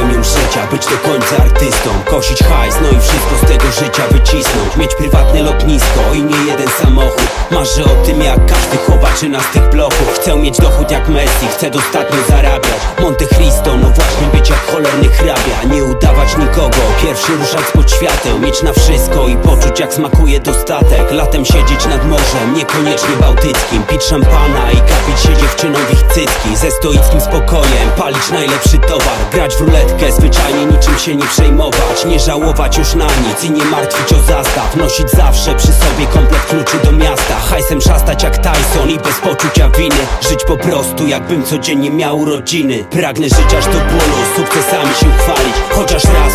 życia Być do końca artystą. Kosić hajs, no i wszystko z tego życia wycisnąć. Mieć prywatne lotnisko i nie jeden samochód. Marzę o tym jak każdy chowaczy na z tych bloków. Chcę mieć dochód jak Messi, chcę dostatnio zarabiać. Monte Cristo, no właśnie być jak cholerny hrabia. Nie udawać nikogo, pierwszy ruszać spod świateł. Mieć na wszystko i poczuć jak smakuje dostatek. Latem siedzieć nad morzem, niekoniecznie bałtyckim. Pić szampana i kapić się dziewczyną w ich cycki. Ze stoickim spokojem, palić najlepszy towar. Grać w ruletkę, zwyczajnie niczym się nie przejmować Nie żałować już na nic i nie martwić o zastaw. Nosić zawsze przy sobie komplet kluczy do miasta. Hajsem szastać jak Tyson i bez poczucia winy. Żyć po prostu jakbym codziennie miał urodziny Pragnę żyć aż do bólu, sukcesami się chwalić Chociaż raz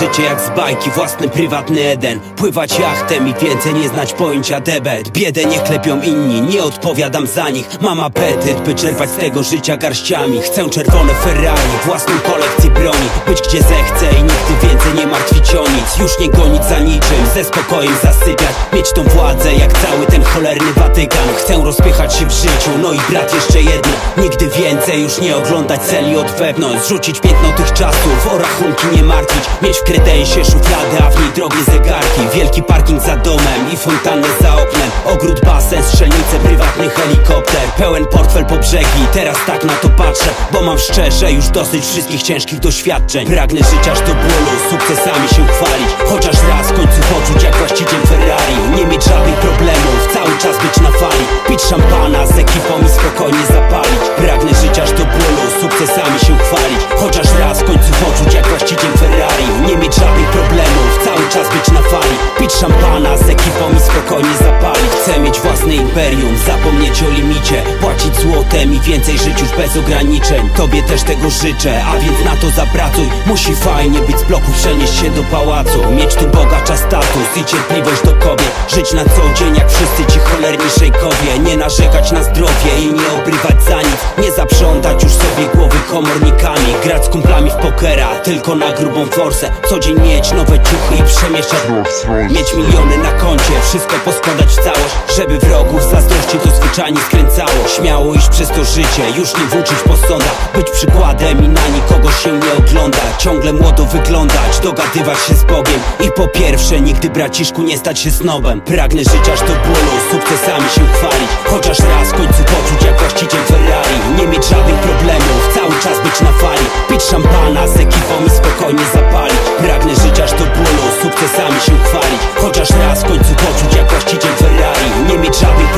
życie jak z bajki, własny prywatny Eden. Pływać jachtem i więcej nie znać pojęcia debet. Biedę nie klepią inni, nie odpowiadam za nich. Mam apetyt, by czerpać z tego życia garściami. Chcę czerwone Ferrari, własną kolekcję broni. Być gdzie zechcę i nigdy więcej nie martwić o Już nie gonić za niczym, ze spokojem zasypiać Mieć tą władzę jak cały ten cholerny Watykan. Chcę rozpychać się w życiu, no i brat jeszcze jedno. Nigdy więcej już nie oglądać celi od wewnątrz Zrzucić piętno tych czasów, o rachunki nie martwić. Mieć w kredensie szufladę, a w niej drogie zegarki. Wielki parking za domem i fontannę za oknem. Ogród, basen, strzelnice, prywatny helikopter. Pełen portfel po brzegi, teraz tak na to patrzę Bo mam szczerze już dosyć wszystkich ciężkich doświadczeń. Pragnę żyć aż do bólu, sukcesami się chwalić Chociaż raz w końcu poczuć jak właściciel Ferrari. Nie mieć żadnych problemów, cały czas być na fali. Pić szampana z ekipą i spokojnie zapalić. Pragnę żyć aż do bólu, sukcesami się chwalić. Chociaż raz w końcu poczuć jak właściciel Ferrari. Nie mieć żadnych problemów, cały czas być na fali. Pić szampana z ekipą i spokojnie zapalić. Chcę mieć własne imperium, zapomnieć o limicie Płacić złotem i więcej żyć już bez ograniczeń. Tobie też tego życzę, a więc na to zapracuj. Musi fajnie być z bloku, przenieść się do pałacu. Mieć tu bogacza status i cierpliwość do kobiet. Żyć na co dzień jak wszyscy ci cholerni szejkowie Nie narzekać na zdrowie i nie obrywać za nic. Nie zaprzątać już sobie głowy komornikami. Grać z kumplami w pokera, tylko na grubą forsę. Co dzień mieć nowe ciuchy i przemieszczać Mieć miliony na koncie, wszystko poskładać w całość Żeby wrogów zazdrości to zwyczajnie skręcało. Śmiało iść przez to życie, już nie włóczyć po sądach. Być przykładem i na nikogo się nie oglądać Ciągle młodo wyglądać, dogadywać się z Bogiem. I po pierwsze, nigdy braciszku nie stać się snobem. Pragnę żyć aż do bólu, sukcesami się chwalić. Chociaż raz w końcu poczuć jak właściciel Ferrari. Nie mieć żadnych problemów, cały czas być na fali. Pić szampana z ekipą i spokojnie zapalić. Pragnę żyć aż do bólu, sukcesami się chwalić Chociaż raz w końcu poczuć jak właściciel Ferrari. Nie mieć żadnych